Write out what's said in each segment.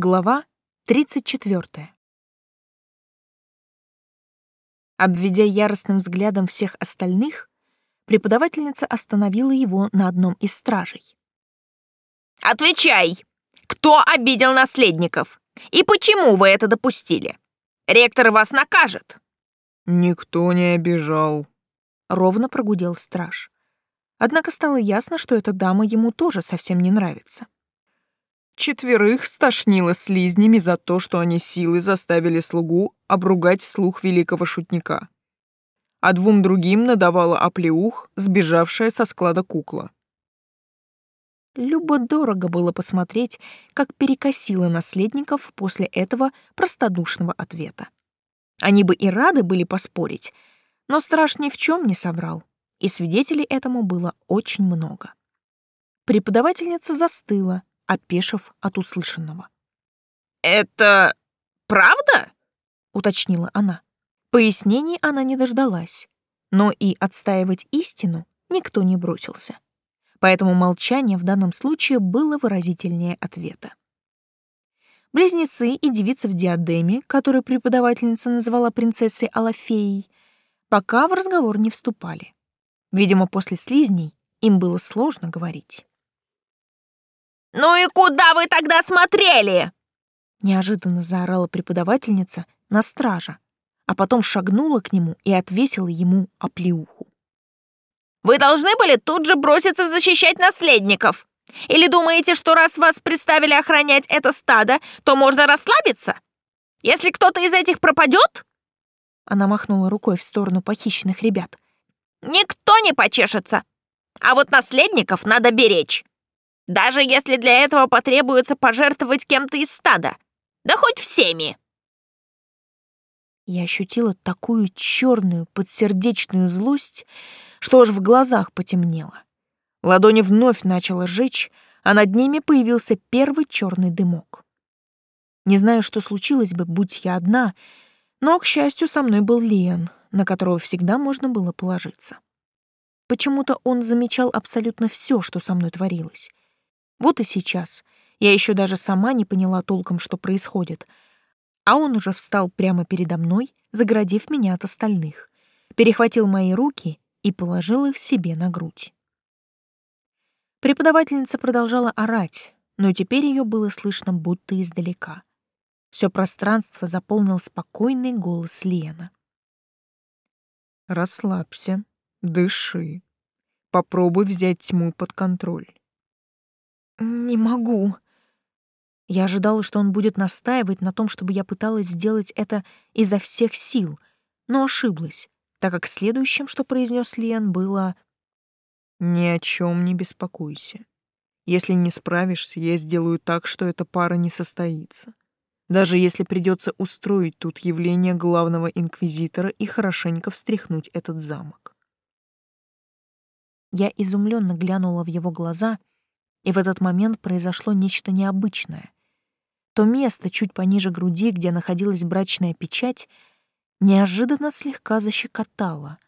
Глава 34. Обведя яростным взглядом всех остальных, преподавательница остановила его на одном из стражей. «Отвечай! Кто обидел наследников? И почему вы это допустили? Ректор вас накажет!» «Никто не обижал», — ровно прогудел страж. Однако стало ясно, что эта дама ему тоже совсем не нравится. Четверых стошнило слизнями за то, что они силой заставили слугу обругать вслух великого шутника. А двум другим надавала оплеух, сбежавшая со склада кукла. Любо-дорого было посмотреть, как перекосило наследников после этого простодушного ответа. Они бы и рады были поспорить, но страж ни в чем не соврал, и свидетелей этому было очень много. Преподавательница застыла, опешив от услышанного. «Это правда?» — уточнила она. Пояснений она не дождалась, но и отстаивать истину никто не бросился. Поэтому молчание в данном случае было выразительнее ответа. Близнецы и девица в диадеме, которую преподавательница назвала принцессой Алафеей, пока в разговор не вступали. Видимо, после слизней им было сложно говорить. «Ну и куда вы тогда смотрели?» Неожиданно заорала преподавательница на стража, а потом шагнула к нему и отвесила ему оплеуху. «Вы должны были тут же броситься защищать наследников. Или думаете, что раз вас представили охранять это стадо, то можно расслабиться? Если кто-то из этих пропадет...» Она махнула рукой в сторону похищенных ребят. «Никто не почешется. А вот наследников надо беречь. Даже если для этого потребуется пожертвовать кем-то из стада. Да хоть всеми. Я ощутила такую черную подсердечную злость, что аж в глазах потемнело. Ладони вновь начала жечь, а над ними появился первый черный дымок. Не знаю, что случилось бы, будь я одна, но, к счастью, со мной был Лиан, на которого всегда можно было положиться. Почему-то он замечал абсолютно все, что со мной творилось. Вот и сейчас. Я еще даже сама не поняла толком, что происходит. А он уже встал прямо передо мной, заградив меня от остальных, перехватил мои руки и положил их себе на грудь. Преподавательница продолжала орать, но теперь ее было слышно будто издалека. Все пространство заполнил спокойный голос Лена. «Расслабься, дыши. Попробуй взять тьму под контроль. «Не могу». Я ожидала, что он будет настаивать на том, чтобы я пыталась сделать это изо всех сил, но ошиблась, так как следующим, что произнес Лен, было «Ни о чем не беспокойся. Если не справишься, я сделаю так, что эта пара не состоится. Даже если придется устроить тут явление главного инквизитора и хорошенько встряхнуть этот замок». Я изумленно глянула в его глаза — и в этот момент произошло нечто необычное. То место чуть пониже груди, где находилась брачная печать, неожиданно слегка защекотало,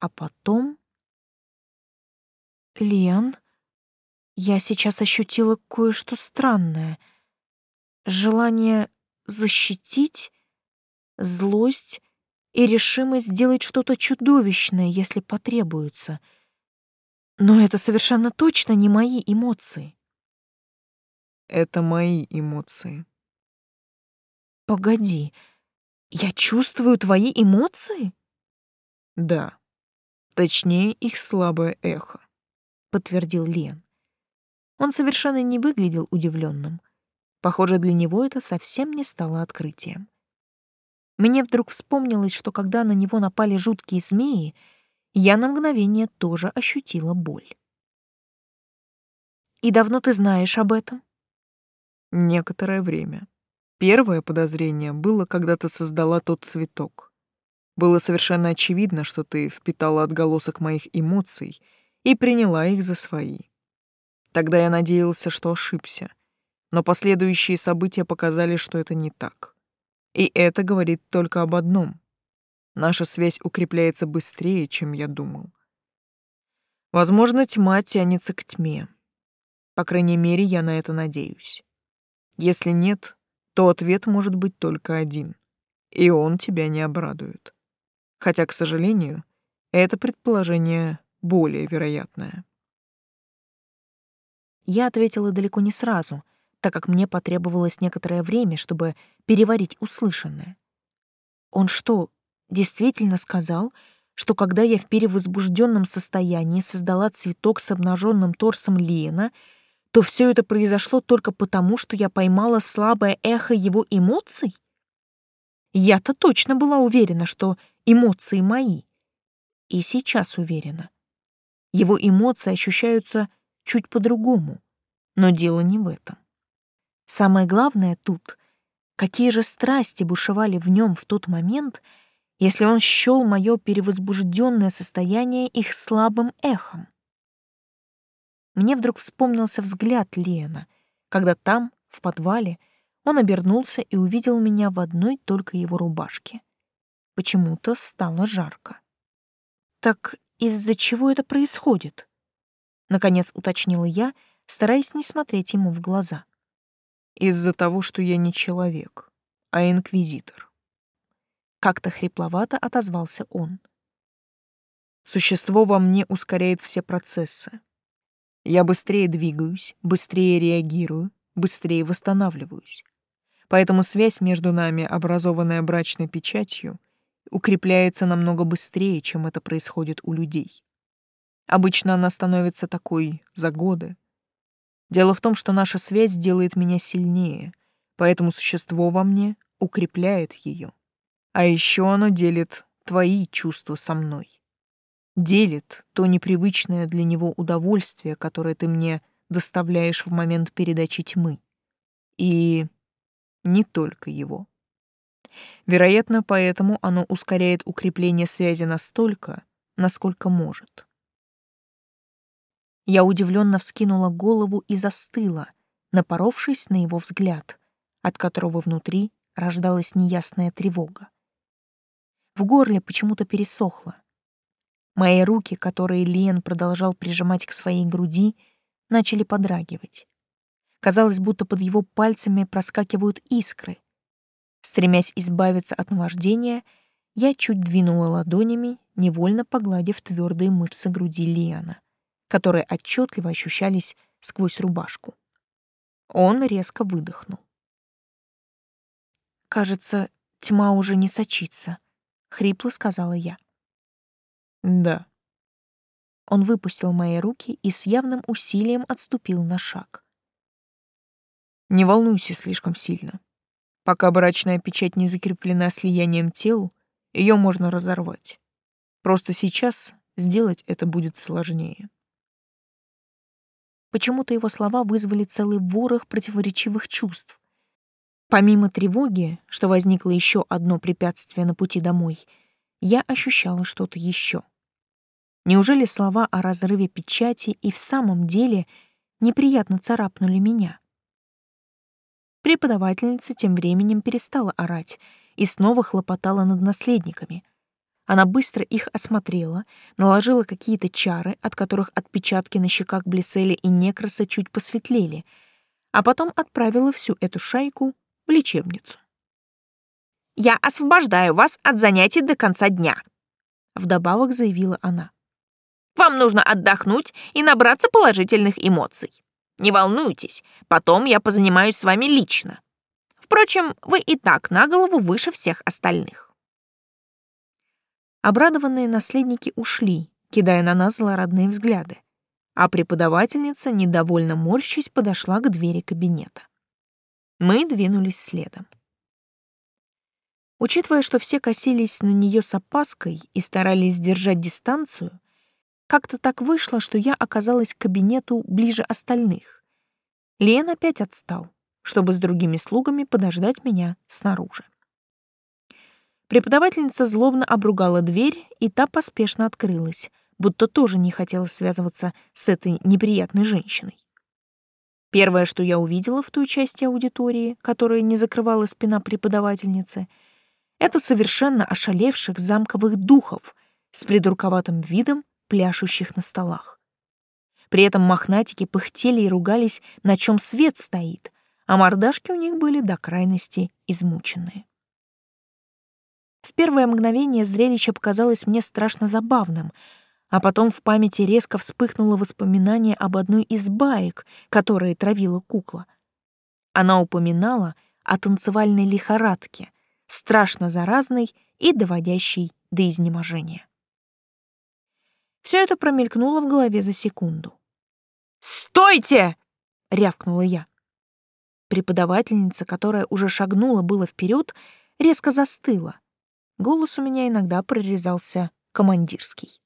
а потом... Лен, я сейчас ощутила кое-что странное. Желание защитить, злость и решимость сделать что-то чудовищное, если потребуется — но это совершенно точно не мои эмоции. Это мои эмоции. Погоди, я чувствую твои эмоции? Да. Точнее, их слабое эхо, подтвердил Лен. Он совершенно не выглядел удивленным. Похоже, для него это совсем не стало открытием. Мне вдруг вспомнилось, что когда на него напали жуткие змеи, я на мгновение тоже ощутила боль. «И давно ты знаешь об этом?» «Некоторое время. Первое подозрение было, когда ты создала тот цветок. Было совершенно очевидно, что ты впитала отголосок моих эмоций и приняла их за свои. Тогда я надеялся, что ошибся, но последующие события показали, что это не так. И это говорит только об одном. Наша связь укрепляется быстрее, чем я думал. Возможно, тьма тянется к тьме. По крайней мере, я на это надеюсь. Если нет, то ответ может быть только один, и он тебя не обрадует. Хотя, к сожалению, это предположение более вероятное. Я ответила далеко не сразу, так как мне потребовалось некоторое время, чтобы переварить услышанное. Он что, действительно сказал, что когда я в перевозбужденном состоянии создала цветок с обнаженным торсом Лиена, то все это произошло только потому, что я поймала слабое эхо его эмоций? Я-то точно была уверена, что эмоции мои. И сейчас уверена. Его эмоции ощущаются чуть по-другому, но дело не в этом. Самое главное тут, какие же страсти бушевали в нем в тот момент — если он счел мое перевозбужденное состояние их слабым эхом. Мне вдруг вспомнился взгляд Лена, когда там, в подвале, он обернулся и увидел меня в одной только его рубашке. Почему-то стало жарко. «Так из-за чего это происходит?» Наконец уточнила я, стараясь не смотреть ему в глаза. «Из-за того, что я не человек, а инквизитор». Как-то хрипловато отозвался он. Существо во мне ускоряет все процессы. Я быстрее двигаюсь, быстрее реагирую, быстрее восстанавливаюсь. Поэтому связь между нами, образованная брачной печатью, укрепляется намного быстрее, чем это происходит у людей. Обычно она становится такой за годы. Дело в том, что наша связь делает меня сильнее, поэтому существо во мне укрепляет ее. А еще оно делит твои чувства со мной. Делит то непривычное для него удовольствие, которое ты мне доставляешь в момент передачи тьмы. И не только его. Вероятно, поэтому оно ускоряет укрепление связи настолько, насколько может. Я удивленно вскинула голову и застыла, напоровшись на его взгляд, от которого внутри рождалась неясная тревога. В горле почему-то пересохло. Мои руки, которые Лен продолжал прижимать к своей груди, начали подрагивать. Казалось, будто под его пальцами проскакивают искры. Стремясь избавиться от наваждения, я чуть двинула ладонями, невольно погладив твердые мышцы груди Лиана, которые отчетливо ощущались сквозь рубашку. Он резко выдохнул. Кажется, тьма уже не сочится хрипло сказала я. Да. Он выпустил мои руки и с явным усилием отступил на шаг. Не волнуйся слишком сильно. Пока брачная печать не закреплена слиянием тел, ее можно разорвать. Просто сейчас сделать это будет сложнее. Почему-то его слова вызвали целый ворох противоречивых чувств. Помимо тревоги, что возникло еще одно препятствие на пути домой, я ощущала что-то еще. Неужели слова о разрыве печати и в самом деле неприятно царапнули меня? Преподавательница тем временем перестала орать и снова хлопотала над наследниками. Она быстро их осмотрела, наложила какие-то чары, от которых отпечатки на щеках Блесселя и Некраса чуть посветлели, а потом отправила всю эту шайку в лечебницу. «Я освобождаю вас от занятий до конца дня», — вдобавок заявила она. «Вам нужно отдохнуть и набраться положительных эмоций. Не волнуйтесь, потом я позанимаюсь с вами лично. Впрочем, вы и так на голову выше всех остальных». Обрадованные наследники ушли, кидая на нас злорадные взгляды, а преподавательница, недовольно морщись, подошла к двери кабинета. Мы двинулись следом. Учитывая, что все косились на нее с опаской и старались держать дистанцию, как-то так вышло, что я оказалась к кабинету ближе остальных. Лен опять отстал, чтобы с другими слугами подождать меня снаружи. Преподавательница злобно обругала дверь, и та поспешно открылась, будто тоже не хотела связываться с этой неприятной женщиной. Первое, что я увидела в той части аудитории, которая не закрывала спина преподавательницы, это совершенно ошалевших замковых духов с придурковатым видом, пляшущих на столах. При этом мохнатики пыхтели и ругались, на чем свет стоит, а мордашки у них были до крайности измученные. В первое мгновение зрелище показалось мне страшно забавным, а потом в памяти резко вспыхнуло воспоминание об одной из баек, которые травила кукла. Она упоминала о танцевальной лихорадке, страшно заразной и доводящей до изнеможения. Все это промелькнуло в голове за секунду. «Стойте!» — рявкнула я. Преподавательница, которая уже шагнула было вперед, резко застыла. Голос у меня иногда прорезался командирский.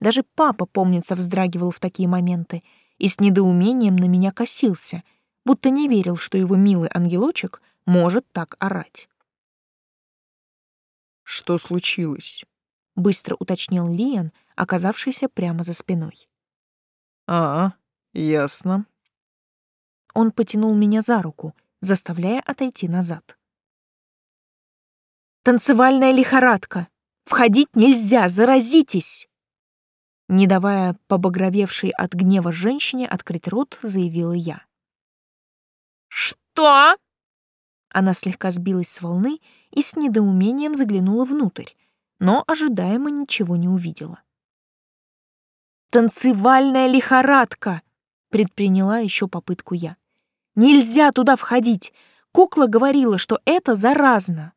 Даже папа, помнится, вздрагивал в такие моменты и с недоумением на меня косился, будто не верил, что его милый ангелочек может так орать. «Что случилось?» — быстро уточнил Лиан, оказавшийся прямо за спиной. «А, ясно». Он потянул меня за руку, заставляя отойти назад. «Танцевальная лихорадка! Входить нельзя, заразитесь!» Не давая побагровевшей от гнева женщине открыть рот, заявила я. «Что?» Она слегка сбилась с волны и с недоумением заглянула внутрь, но ожидаемо ничего не увидела. «Танцевальная лихорадка!» — предприняла еще попытку я. «Нельзя туда входить! Кукла говорила, что это заразно!»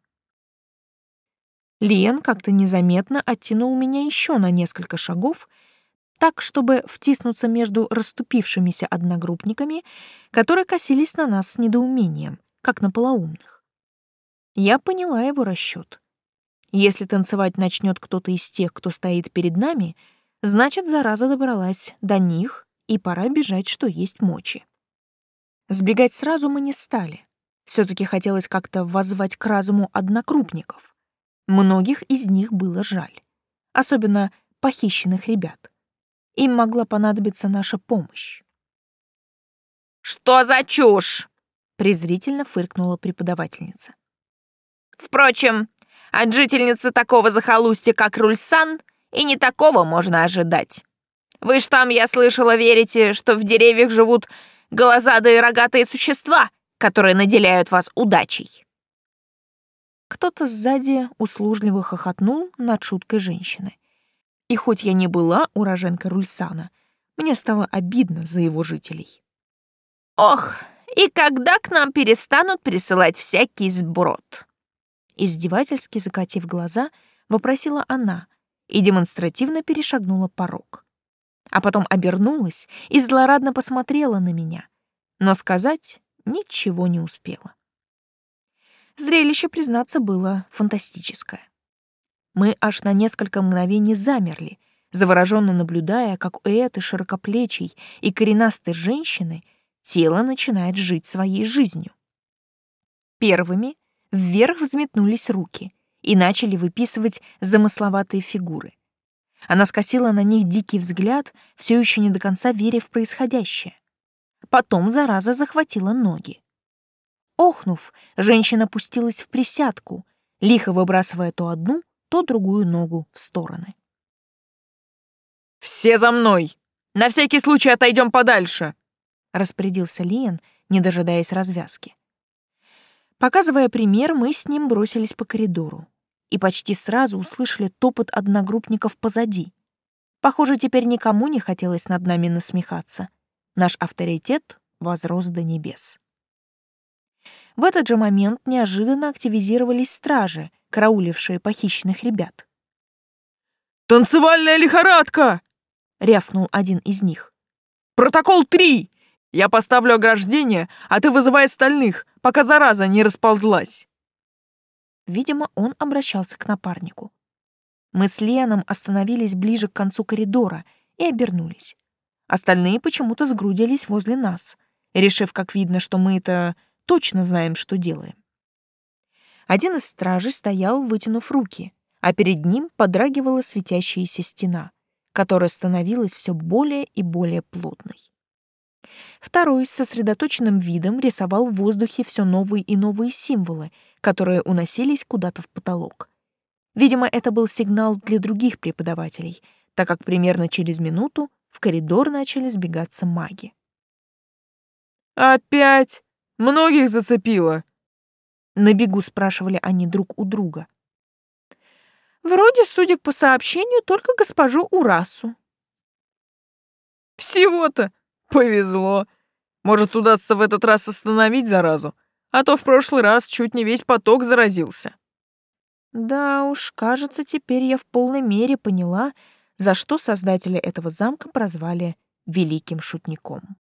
Лен как-то незаметно оттянул меня еще на несколько шагов, так, чтобы втиснуться между расступившимися одногруппниками, которые косились на нас с недоумением, как на полоумных. Я поняла его расчет. Если танцевать начнет кто-то из тех, кто стоит перед нами, значит, зараза добралась до них, и пора бежать, что есть мочи. Сбегать сразу мы не стали. все таки хотелось как-то воззвать к разуму однокрупников. Многих из них было жаль. Особенно похищенных ребят. Им могла понадобиться наша помощь. «Что за чушь?» — презрительно фыркнула преподавательница. Впрочем, от жительницы такого захолустья, как Рульсан, и не такого можно ожидать. Вы ж там, я слышала, верите, что в деревьях живут голозадые рогатые существа, которые наделяют вас удачей. Кто-то сзади услужливо хохотнул над шуткой женщины. И хоть я не была уроженкой Рульсана, мне стало обидно за его жителей. Ох, и когда к нам перестанут присылать всякий сброд? Издевательски закатив глаза, вопросила она и демонстративно перешагнула порог. А потом обернулась и злорадно посмотрела на меня, но сказать ничего не успела. Зрелище, признаться, было фантастическое. Мы аж на несколько мгновений замерли, завороженно наблюдая, как у этой широкоплечей и коренастой женщины тело начинает жить своей жизнью. Первыми Вверх взметнулись руки и начали выписывать замысловатые фигуры. Она скосила на них дикий взгляд, все еще не до конца веря в происходящее. Потом зараза захватила ноги. Охнув, женщина пустилась в присядку, лихо выбрасывая то одну, то другую ногу в стороны. «Все за мной! На всякий случай отойдем подальше!» — распорядился Лиен, не дожидаясь развязки. Показывая пример, мы с ним бросились по коридору и почти сразу услышали топот одногруппников позади. Похоже, теперь никому не хотелось над нами насмехаться. Наш авторитет возрос до небес. В этот же момент неожиданно активизировались стражи, караулившие похищенных ребят. «Танцевальная лихорадка!» — рявкнул один из них. «Протокол три! Я поставлю ограждение, а ты вызывай остальных, пока зараза не расползлась. Видимо, он обращался к напарнику. Мы с Леном остановились ближе к концу коридора и обернулись. Остальные почему-то сгрудились возле нас, решив, как видно, что мы это точно знаем, что делаем. Один из стражей стоял, вытянув руки, а перед ним подрагивала светящаяся стена, которая становилась все более и более плотной. Второй с сосредоточенным видом рисовал в воздухе все новые и новые символы, которые уносились куда-то в потолок. Видимо, это был сигнал для других преподавателей, так как примерно через минуту в коридор начали сбегаться маги. «Опять? Многих зацепило. На бегу спрашивали они друг у друга. Вроде, судя по сообщению, только госпожу Урасу. Всего-то повезло. Может, удастся в этот раз остановить заразу, а то в прошлый раз чуть не весь поток заразился. Да уж, кажется, теперь я в полной мере поняла, за что создатели этого замка прозвали «великим шутником».